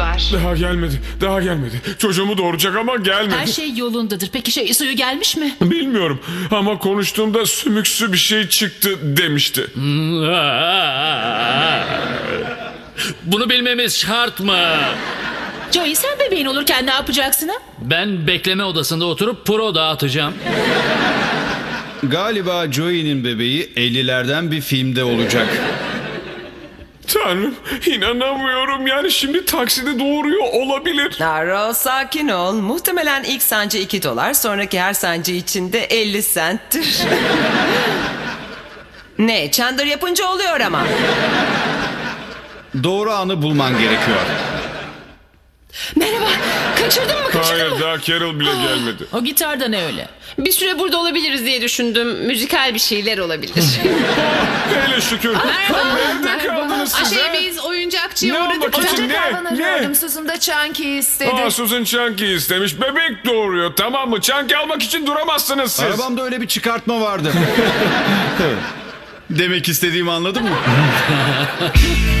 var. Daha gelmedi. Daha gelmedi. Çocuğumu doğuracak ama gelmedi. Her şey yolundadır. Peki şey suyu gelmiş mi? Bilmiyorum ama konuştuğumda sümüksü bir şey çıktı demişti. Bunu bilmemiz şart mı? Joey sen bebeğin olurken ne yapacaksın ha? Ben bekleme odasında oturup pro dağıtacağım. Galiba Joey'nin bebeği 50'lerden bir filmde olacak. Tanrım inanamıyorum yani şimdi takside doğuruyor olabilir. Naro sakin ol. Muhtemelen ilk sancı 2 dolar, sonraki her sancı içinde 50 centtir. ne? Chandler yapınca oluyor ama. Doğru anı bulman gerekiyor. Merhaba. Kaçırdın mı? Kaçırdın Hayır mı? daha Carol bile gelmedi. O gitar da ne öyle? Bir süre burada olabiliriz diye düşündüm. Müzikal bir şeyler olabilir. Hele şükür. Nerede kaldınız siz Şey ha? biz oyuncakçıya Ne uğradık. olmak için ne? Ne? arıyordum. Susan da Chunky istedi. Aa Susan Chunky istemiş. Bebek doğuruyor tamam mı? Chunky almak için duramazsınız siz. Arabamda öyle bir çıkartma vardı. Demek istediğimi anladın mı?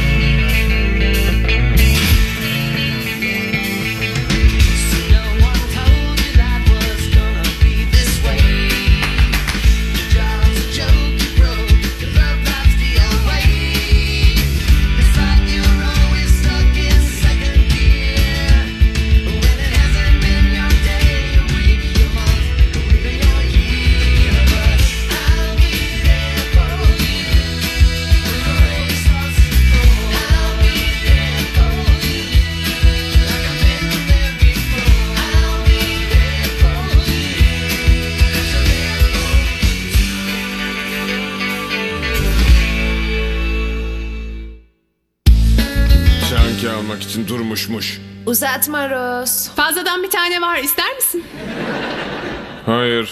durmuşmuş. Uzatma Rose. Fazladan bir tane var. ister misin? Hayır.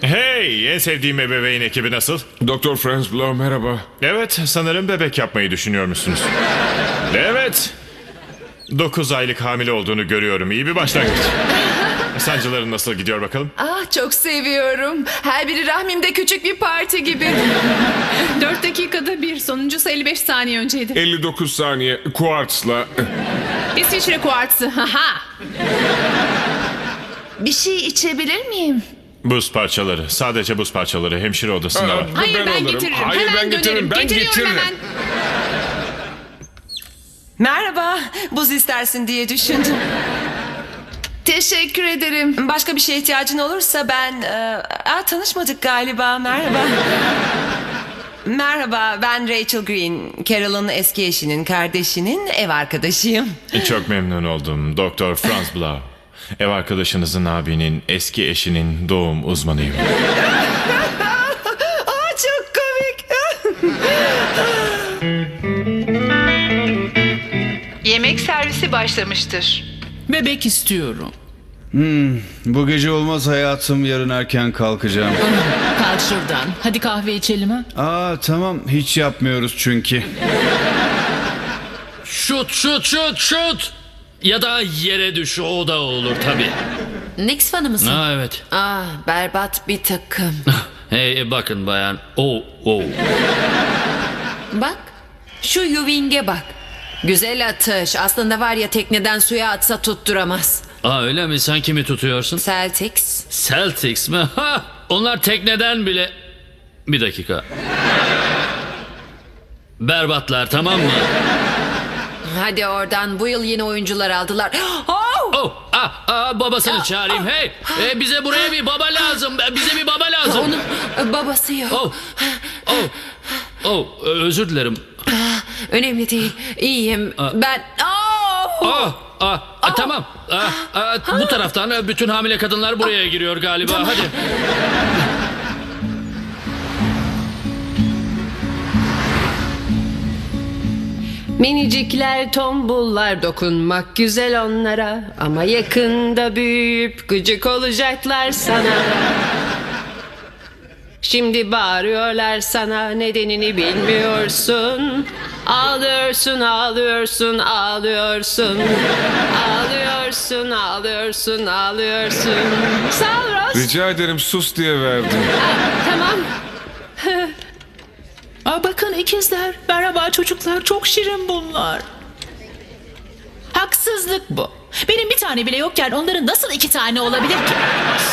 Hey, en sevdiğim ebeveyn ekibi nasıl? Doktor Franz Blow merhaba. Evet, sanırım bebek yapmayı düşünüyormuşsunuz. Evet. 9 aylık hamile olduğunu görüyorum. İyi bir başlangıç. Sancıların nasıl gidiyor bakalım? Ah çok seviyorum. Her biri rahmimde küçük bir parti gibi. 4 dakikada bir. Sonuncusu 55 saniye önceydi. 59 saniye kuartsla. İsviçre kuartsı. Haha. Bir şey içebilir miyim? Buz parçaları. Sadece buz parçaları. Hemşire odasında var. Hayır ben, alırım. getiririm. Hayır hemen ben getiririm. dönerim. Ben Getiriyorum getiririm. hemen. Merhaba. Buz istersin diye düşündüm. Teşekkür ederim. Başka bir şeye ihtiyacın olursa ben... E, aa, tanışmadık galiba. Merhaba. Merhaba, ben Rachel Green. Carol'ın eski eşinin, kardeşinin ev arkadaşıyım. Çok memnun oldum. Doktor Franz Blau. Ev arkadaşınızın abinin eski eşinin doğum uzmanıyım. Aa, çok komik. Yemek servisi başlamıştır. Bebek istiyorum. Bu gece olmaz hayatım yarın erken kalkacağım. Kalk şuradan. Hadi kahve içelim ha. Aa tamam hiç yapmıyoruz çünkü. Şut şut şut şut. Ya da yere düş o da olur tabii. Knicks fanı mısın? Ha evet. Ah berbat bir takım. Hey bakın bayan. Oh oh. Bak şu Ewing'e bak. Güzel atış. Aslında var ya tekneden suya atsa tutturamaz. Aa öyle mi? Sen kimi tutuyorsun? Celtics. Celtics mi? Ha! Onlar tekneden bile... Bir dakika. Berbatlar tamam mı? Hadi oradan bu yıl yeni oyuncular aldılar. Oh! Oh, ah, ah, babasını çağırayım. Hey, e, bize buraya bir baba lazım. Bize bir baba lazım. Onun e, babası yok. Oh, oh, oh, özür dilerim. Önemli değil. İyiyim. Ben... Oh! Ah, ah, ah, tamam. Ah, ah, bu taraftan e, bütün hamile kadınlar buraya giriyor galiba. Hadi. Minicikler tombullar dokunmak güzel onlara ama yakında büyüyüp gıcık olacaklar sana. Şimdi bağırıyorlar sana nedenini bilmiyorsun. Ağlıyorsun, ağlıyorsun, ağlıyorsun. Ağlıyorsun, ağlıyorsun, ağlıyorsun. Sağ ol Ross. Rica ederim sus diye verdim. Tamam. Aa, bakın ikizler. Merhaba çocuklar. Çok şirin bunlar. Haksızlık bu. Benim bir tane bile yokken onların nasıl iki tane olabilir ki?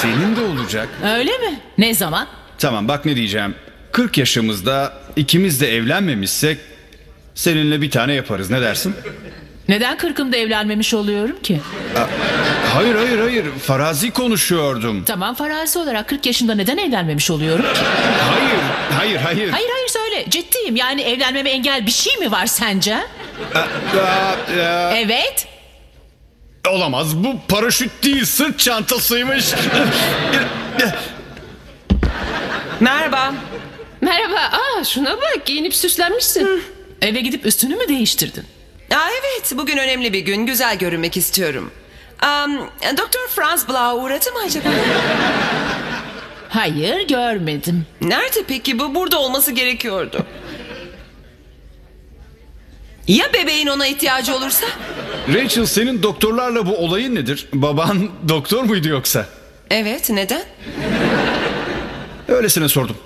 Senin de olacak. Öyle mi? Ne zaman? Tamam bak ne diyeceğim. 40 yaşımızda ikimiz de evlenmemişsek seninle bir tane yaparız. Ne dersin? Neden kırkımda evlenmemiş oluyorum ki? Hayır hayır hayır. Farazi konuşuyordum. Tamam farazi olarak 40 yaşında neden evlenmemiş oluyorum ki? Hayır hayır hayır. Hayır hayır söyle ciddiyim yani evlenmeme engel bir şey mi var sence? Aa, aa, Evet. olamaz bu paraşüt değil sırt çantasıymış. Merhaba. Merhaba. Aa şuna bak giyinip süslenmişsin. Eve gidip üstünü mü değiştirdin? Aa, evet bugün önemli bir gün. Güzel görünmek istiyorum. Um, Doktor Franz Blau uğradı mı acaba? Hayır görmedim. Nerede peki bu? Burada olması gerekiyordu. Ya bebeğin ona ihtiyacı olursa? Rachel senin doktorlarla bu olayın nedir? Baban doktor muydu yoksa? Evet neden? Öylesine sordum.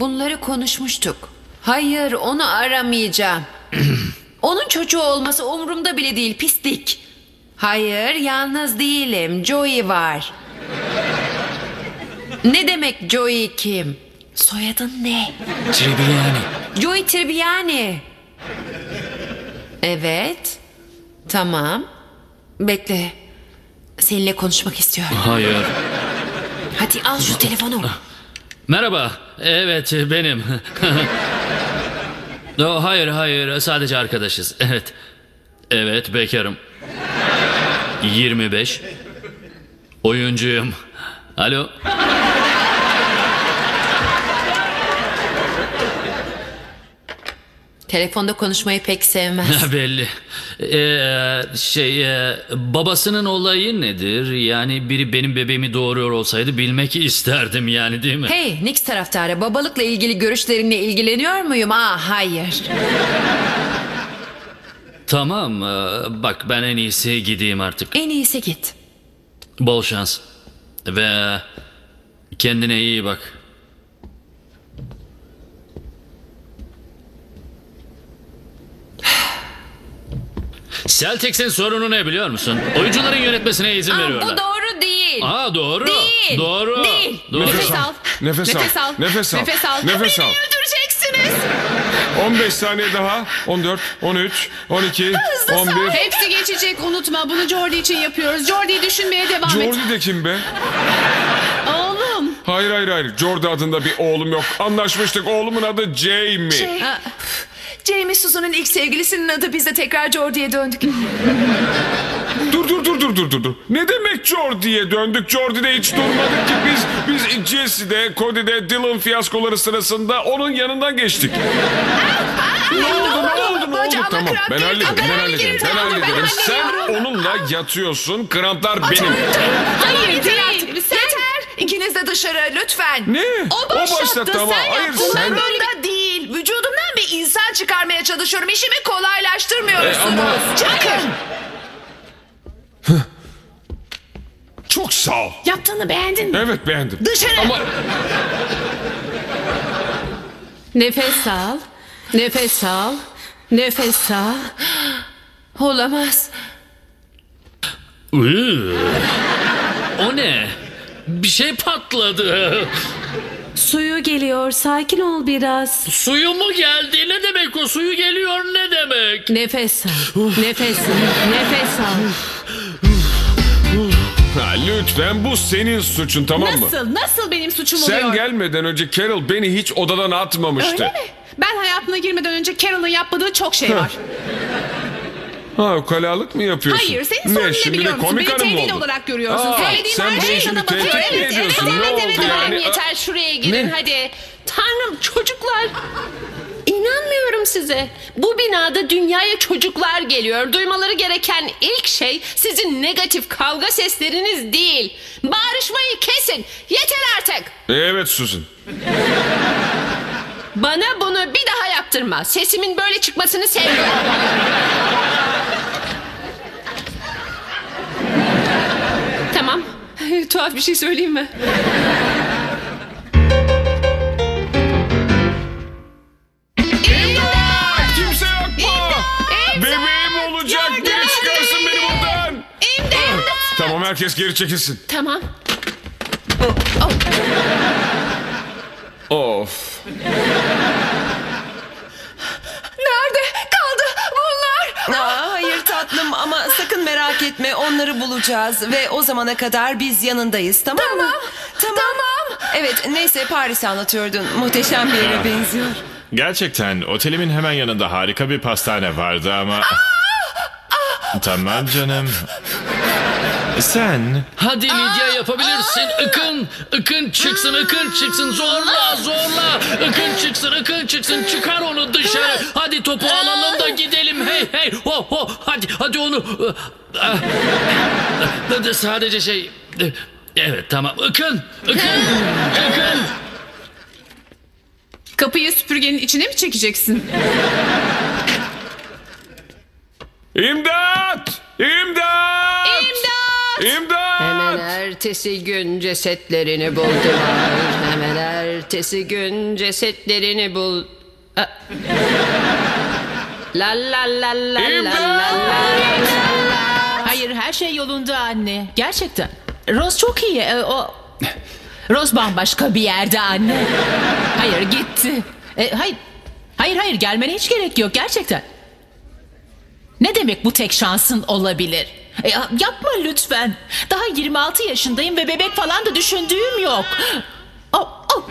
Bunları konuşmuştuk. Hayır, onu aramayacağım. Onun çocuğu olması umurumda bile değil, pislik. Hayır, yalnız değilim. Joey var. Ne demek Joey kim? Soyadın ne? Tribiyani. Joey Tribbiani. Evet. Tamam. Bekle. Seninle konuşmak istiyorum. Hayır. Hadi al şu telefonu. Merhaba. Evet benim. no, hayır hayır sadece arkadaşız. Evet. Evet bekarım. 25. Oyuncuyum. Alo. Telefonda konuşmayı pek sevmez. Belli. Ee, şey e, babasının olayı nedir? Yani biri benim bebeğimi doğuruyor olsaydı bilmek isterdim yani değil mi? Hey Nix taraftarı babalıkla ilgili görüşlerinle ilgileniyor muyum? Aa hayır. Tamam. e, bak ben en iyisi gideyim artık. En iyisi git. Bol şans. Ve kendine iyi bak. Celtics'in sorunu ne biliyor musun? Oyuncuların yönetmesine izin Aa, veriyorlar. bu doğru değil. Aa doğru. Değil. Doğru. Değil. Doğru. Nefes al. Nefes, Nefes al. al. Nefes al. Nefes al. Nefes al. Öldüreceksiniz. 15 saniye daha. 14, 13, 12, 11. Hepsi geçecek unutma. Bunu Jordi için yapıyoruz. Jordi'yi düşünmeye devam et. Jordi de kim be? Oğlum. Hayır hayır hayır. Jordi adında bir oğlum yok. Anlaşmıştık. Oğlumun adı Jamie. Jamie Susan'ın ilk sevgilisinin adı biz de tekrar Jordi'ye döndük. Dur dur dur dur dur dur. dur. Ne demek Jordi'ye döndük? Jordi'de hiç durmadık ki biz. Biz Jesse'de, Cody'de, Dylan fiyaskoları sırasında onun yanından geçtik. ne oldu ne oldu ne oldu? Bacağıma Tamam kramp ben girdi. hallederim Ben hallederim ben hallederim. Ben hallederim. Sen hallediyorum. onunla yatıyorsun. Kramplar benim. Hayır Yeter değil. artık. Yeter. İkiniz de dışarı lütfen. Ne? O başlattı. tamam. Sen Hayır yaptın. sen... Umurumda değil. Vücudumdan bir insan çıkarmaya çalışıyorum. İşimi kolaylaştırmıyorsunuz. E, ama- Çıkın. Çok sağ ol. Yaptığını beğendin mi? Evet beğendim. Dışarı. Ama Nefes al. Nefes al. Nefes al. Olamaz. O ne? Bir şey patladı. Suyu geliyor. Sakin ol biraz. Suyu mu geldi? Ne demek o? Suyu geliyor ne demek? Nefes al. Nefes al. Nefes al. ha, lütfen bu senin suçun tamam mı? Nasıl? Nasıl benim suçum Sen oluyor? gelmeden önce Carol beni hiç odadan atmamıştı. Öyle mi? Ben hayatına girmeden önce Carol'ın yapmadığı çok şey var. Ha ukalalık mı yapıyorsun? Hayır, senin sorunun ne şimdi biliyor de komik Beni hanım tehdit oldun? olarak görüyorsun. Aa, Söylediğim sen her beni şey şimdi sana tehdit mi Evet, ediyorsun? evet, ne evet, oldu evet, yani? yeter şuraya girin Ne? hadi. Tanrım çocuklar. İnanmıyorum size. Bu binada dünyaya çocuklar geliyor. Duymaları gereken ilk şey sizin negatif kavga sesleriniz değil. Bağırışmayı kesin. Yeter artık. Evet Susan. Bana bunu bir daha yaptırma. Sesimin böyle çıkmasını sevmiyorum. Suat bir şey söyleyeyim mi? İmdat! Kimse yok mu? Bebeğim olacak. Biri çıkarsın beni buradan. İmdat! Tamam herkes geri çekilsin. Tamam. Of. Etme onları bulacağız ve o zamana kadar biz yanındayız tamam, mı? Tamam. Tamam. Evet neyse Paris'i anlatıyordun. Muhteşem bir yere benziyor. Gerçekten otelimin hemen yanında harika bir pastane vardı ama... Tamam canım. Sen Hadi Lidya yapabilirsin. Ikın, ıkın çıksın, ıkın çıksın. Zorla, zorla. Ikın çıksın, ıkın çıksın. Çıkar onu dışarı. Hadi topu alalım da gidelim. Hey, hey, ho, ho. Hadi, hadi onu. Ah. Hadi Sadece şey... Evet, tamam. Ikın, ıkın, ıkın. Kapıyı süpürgenin içine mi çekeceksin? İmdat! İmdat! İmdat! Hemen ertesi gün cesetlerini buldular. Hemen ertesi gün cesetlerini bul... A- La la la la la la la Hayır her şey yolunda anne. Gerçekten. Rose çok iyi. Ee, o Rose bambaşka bir yerde anne. Hayır gitti. Ee, hayır. Hayır hayır gelmene hiç gerek yok gerçekten. Ne demek bu tek şansın olabilir? E, ya- yapma lütfen. Daha 26 yaşındayım ve bebek falan da düşündüğüm yok. Oh, oh.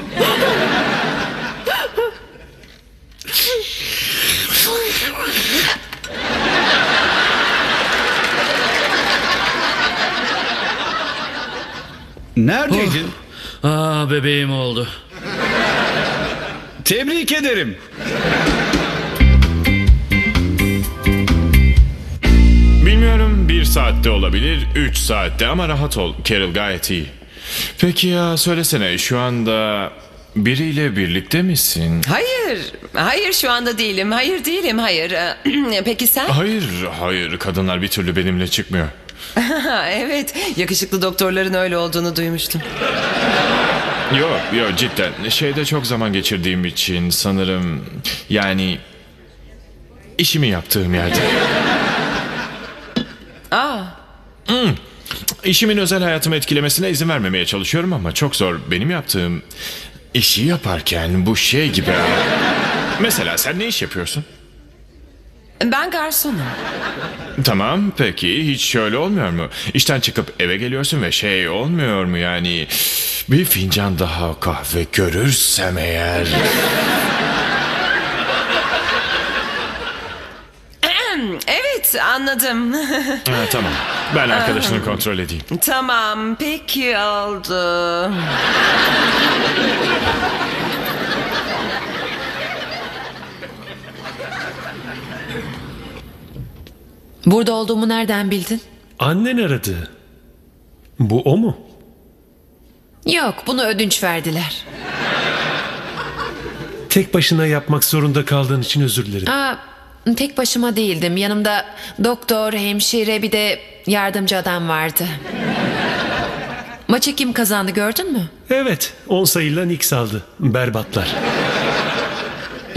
Neredeydin? Aa, bebeğim oldu. Tebrik ederim. bilmiyorum bir saatte olabilir, üç saatte ama rahat ol. Carol gayet iyi. Peki ya söylesene şu anda biriyle birlikte misin? Hayır. Hayır şu anda değilim. Hayır değilim. Hayır. Ee, Peki sen? Hayır, hayır kadınlar bir türlü benimle çıkmıyor. Evet. Yakışıklı doktorların öyle olduğunu duymuştum. Yok yok cidden şeyde çok zaman geçirdiğim için sanırım yani işimi yaptığım yerde. Aa. İşimin özel hayatımı etkilemesine izin vermemeye çalışıyorum ama çok zor. Benim yaptığım işi yaparken bu şey gibi. Mesela sen ne iş yapıyorsun? Ben garsonum. Tamam peki hiç şöyle olmuyor mu? İşten çıkıp eve geliyorsun ve şey olmuyor mu yani bir fincan daha kahve görürsem eğer. Evet anladım. ha, tamam ben arkadaşını kontrol edeyim. tamam peki oldu. Burada olduğumu nereden bildin? Annen aradı. Bu o mu? Yok bunu ödünç verdiler. Tek başına yapmak zorunda kaldığın için özür dilerim. Aa, tek başıma değildim. Yanımda doktor, hemşire bir de yardımcı adam vardı. Maçı kim kazandı gördün mü? Evet, 10 sayıyla Nix aldı. Berbatlar.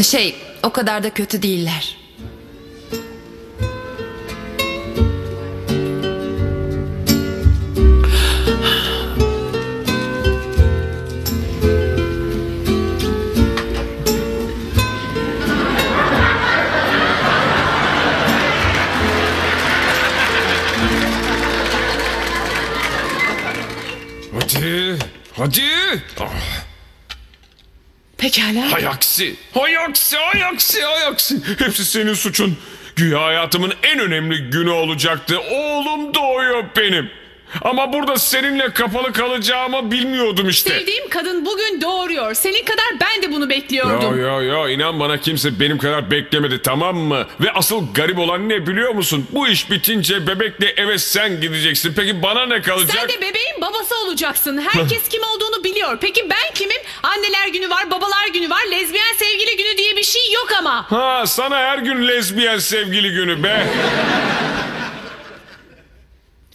Şey o kadar da kötü değiller. Hadi. Hadi. Ah, Pekala. hay aksi. Hay aksi. Hay aksi. Hay aksi. Hepsi senin suçun. Güya hayatımın en önemli günü olacaktı. Oğlum doğuyor benim. Ama burada seninle kapalı kalacağımı bilmiyordum işte. Sevdiğim kadın bugün doğuruyor. Senin kadar ben de bunu bekliyordum. Ya ya ya inan bana kimse benim kadar beklemedi tamam mı? Ve asıl garip olan ne biliyor musun? Bu iş bitince bebekle eve sen gideceksin. Peki bana ne kalacak? Sen de bebeğin babası olacaksın. Herkes kim olduğunu biliyor. Peki ben kimim? Anneler günü var, babalar günü var, lezbiyen sevgili günü diye bir şey yok ama. Ha sana her gün lezbiyen sevgili günü be.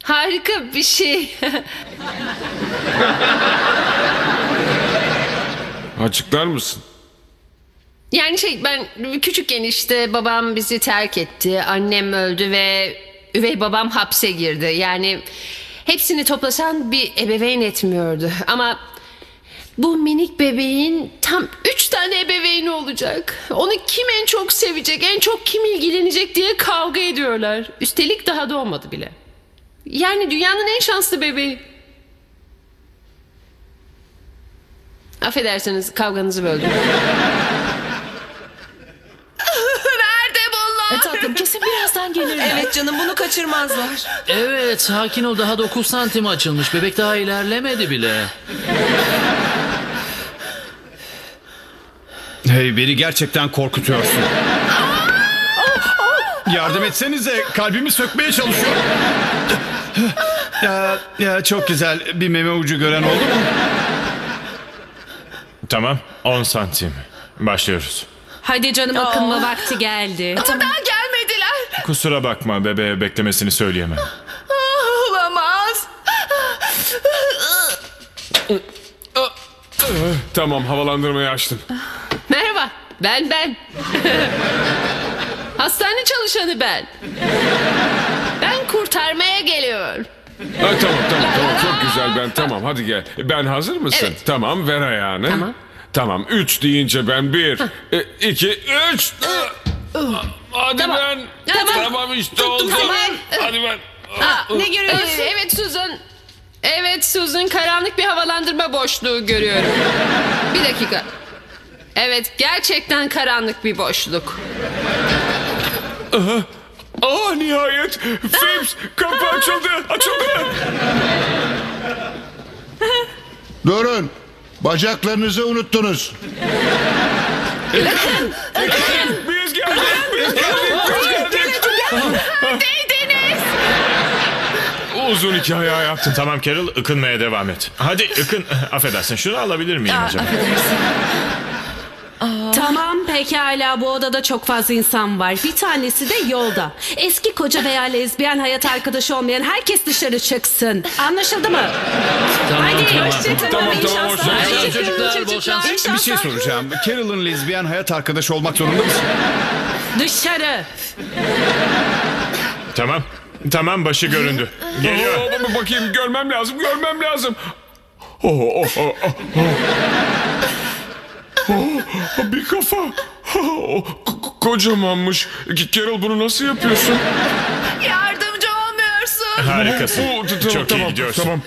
Harika bir şey. Açıklar mısın? Yani şey ben küçükken işte babam bizi terk etti. Annem öldü ve üvey babam hapse girdi. Yani hepsini toplasan bir ebeveyn etmiyordu. Ama bu minik bebeğin tam üç tane ebeveyni olacak. Onu kim en çok sevecek, en çok kim ilgilenecek diye kavga ediyorlar. Üstelik daha doğmadı bile. Yani dünyanın en şanslı bebeği. Affedersiniz kavganızı böldüm. Nerede bunlar? E tatlım kesin birazdan gelirler. Evet canım bunu kaçırmazlar. Evet sakin ol daha 9 santim açılmış. Bebek daha ilerlemedi bile. Hey beni gerçekten korkutuyorsun. Yardım etsenize kalbimi sökmeye çalışıyor. Ya, ya çok güzel bir meme ucu gören oldu mu? Tamam 10 santim. Başlıyoruz. Hadi canım akınma vakti geldi. Ama daha gelmediler. Kusura bakma bebeğe beklemesini söyleyemem. Ah, Olamaz. Tamam havalandırmayı açtım. Merhaba, ben ben. Hastane çalışanı ben. Ben kurtarmaya geliyorum. Ha, tamam tamam tamam çok güzel ben tamam hadi gel. Ben hazır mısın? Evet. Tamam ver ayağını. Tamam. Tamam üç deyince ben bir, e, iki, üç. Hadi Tamam. ben. Tamam. Tamam işte oldu. Tamam. Hadi ben. ne görüyorsun? evet Susan. Evet Susan karanlık bir havalandırma boşluğu görüyorum. Bir dakika. Evet gerçekten karanlık bir boşluk. Aa nihayet. Phipps kapı açıldı. Açıldı. Durun. Bacaklarınızı unuttunuz. Biz geldik. Biz geldik. Biz geldik. Değdiniz. Uzun hikaye hayatım. Tamam Carol ıkınmaya devam et. Hadi ıkın. Affedersin şunu alabilir miyim acaba? Tamam pekala bu odada çok fazla insan var. Bir tanesi de yolda. Eski koca veya lezbiyen hayat arkadaşı olmayan herkes dışarı çıksın. Anlaşıldı mı? Tamam Hadi tamam. hoşçakalın. Tamam, iyi tamam, şanslar. Çocuklar, bol şans. iyi Bir şey şanslar. soracağım. Carol'ın lezbiyen hayat arkadaşı olmak zorunda mısın? Dışarı. Tamam. Tamam başı göründü. Geliyor. Bir bakayım görmem lazım görmem lazım. Oh, oh, oh, oh, oh. Oh, bir kafa. Oh, ko- kocamanmış. Carol bunu nasıl yapıyorsun? Yardımcı olmuyorsun. Harikasın. Oo, Çok iyi gidiyorsun. Tamam.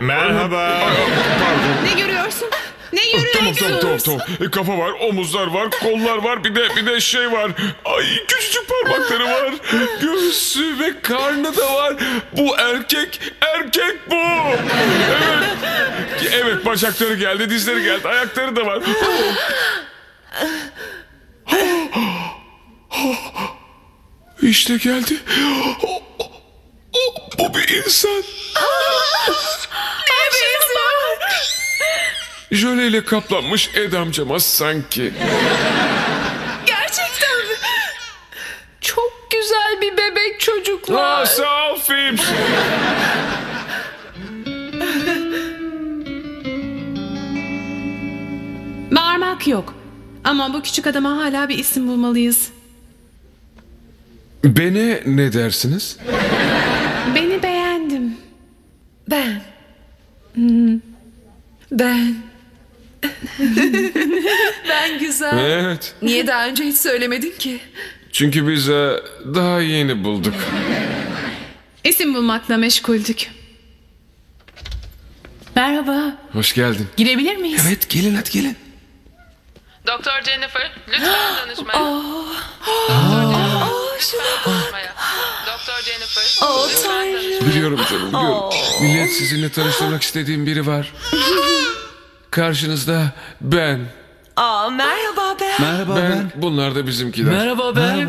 Merhaba. Pardon. Ne görüyorsun? Ne Tamam yürüyorsunuz? tamam tamam tamam. E, kafa var, omuzlar var, kollar var, bir de bir de şey var. Ay küçücük parmakları var. Göğsü ve karnı da var. Bu erkek, erkek bu. Evet. Evet bacakları geldi, dizleri geldi, ayakları da var. İşte geldi. Bu bir insan. Jöleyle kaplanmış edamcama sanki. Gerçekten mi? Çok güzel bir bebek çocuklar. Aa, sağ ol Phipps. Bağırmak yok. Ama bu küçük adama hala bir isim bulmalıyız. Beni ne dersiniz? Beni beğendim. Ben. Hmm. Ben. ben güzel. Evet. Niye daha önce hiç söylemedin ki? Çünkü biz e, daha yeni bulduk. İsim bulmakla meşguldük. Merhaba. Hoş geldin. Girebilir miyiz? Evet gelin hadi gelin. Doktor Jennifer, lütfen danışmaya. lütfen danışmaya. Doktor Jennifer, Oh lütfen Tanrım. danışmaya. Biliyorum canım biliyorum. Millet sizinle tanıştırmak istediğim biri var. Karşınızda ben. Aa merhaba ben. Merhaba Ben, ben. bunlar da bizimkiler. Merhaba ben.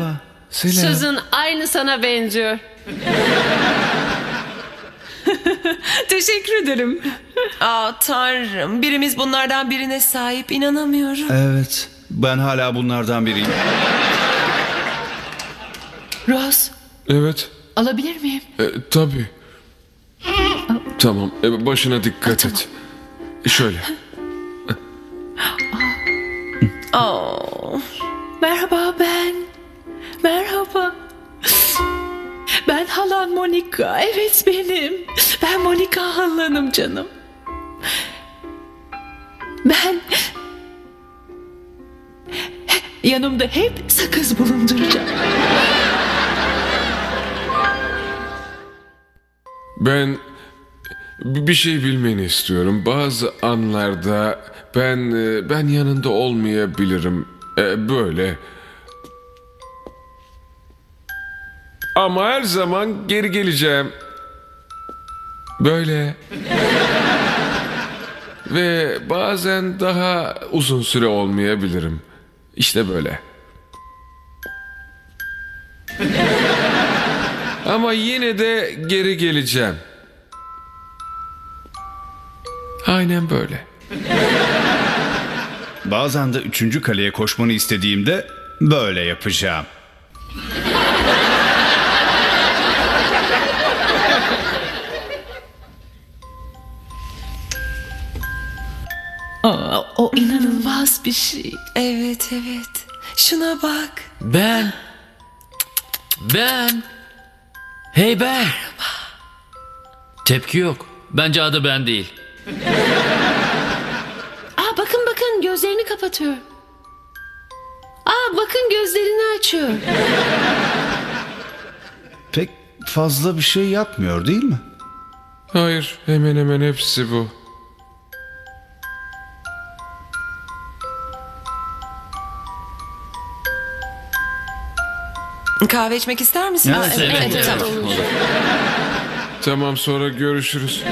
Susan aynı sana benziyor. Teşekkür ederim. Aa Tanrım. Birimiz bunlardan birine sahip inanamıyorum. Evet. Ben hala bunlardan biriyim. Rose Evet. alabilir miyim? E, tabii. Tamam. E, başına dikkat et. Şöyle. Oo. Merhaba ben. Merhaba. Ben hala halan Monika. Evet benim. Ben Monika halanım canım. Ben yanımda hep sakız bulunduracağım. Ben bir şey bilmeni istiyorum. Bazı anlarda ben e, ben yanında olmayabilirim. E, böyle. Ama her zaman geri geleceğim. Böyle. Ve bazen daha uzun süre olmayabilirim. İşte böyle. Ama yine de geri geleceğim. Aynen böyle. Bazen de üçüncü kaleye koşmanı istediğimde böyle yapacağım. Aa, o inanılmaz bir şey. Evet evet. Şuna bak. Ben. Ben. Hey ben. Tepki yok. Bence adı ben değil. Aa bakın bakın gözlerini kapatıyor. Aa bakın gözlerini açıyor. Pek fazla bir şey yapmıyor değil mi? Hayır, hemen hemen hepsi bu. Kahve içmek ister misin? Evet, evet, evet. tamam. Tamam sonra görüşürüz.